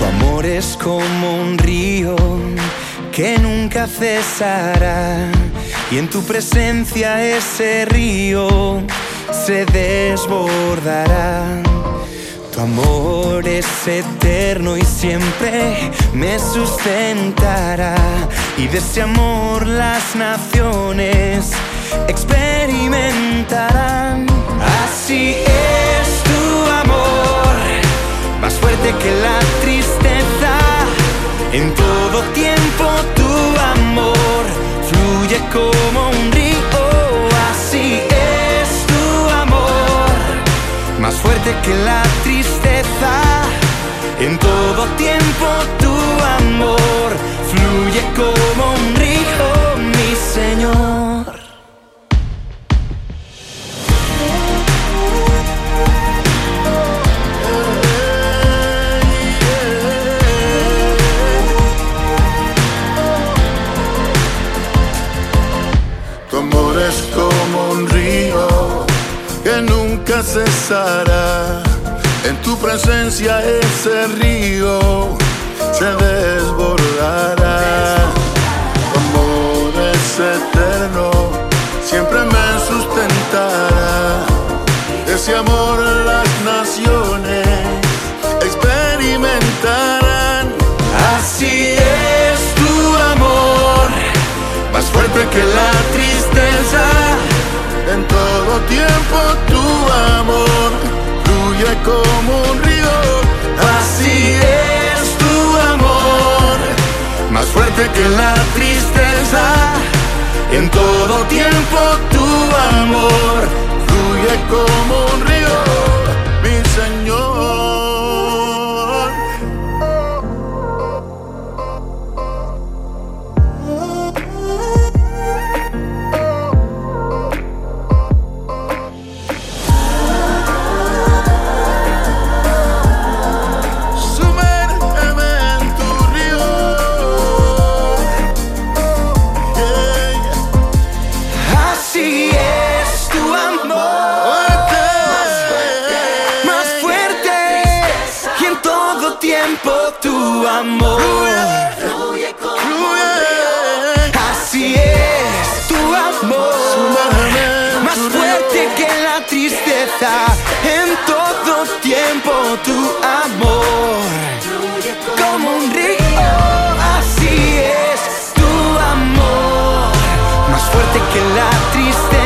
Tu amor es como un río que nunca cesará y en tu presencia ese río se desbordará. Tu amor es eterno y siempre me sustentará y de ese amor las naciones experimentarán. Así es tu amor más fuerte que la tristeza. En todo tiempo como un río. Así es tu amor, más fuerte que la tristeza. En todo tiempo tu amor fluye como un cesará. En tu presencia ese río se desbordará. Tu amor es eterno, siempre me sustentará. Ese amor las naciones experimentarán. Así es tu amor, más fuerte que la tristeza. Como un río. Así es tu amor, más fuerte que la tristeza. En todo tiempo tiempo tu amor fluye, como fluye. Así es tu amor, más fuerte que la tristeza. En todo tiempo tu amor fluye como un río. Así es tu amor, más fuerte que la tristeza.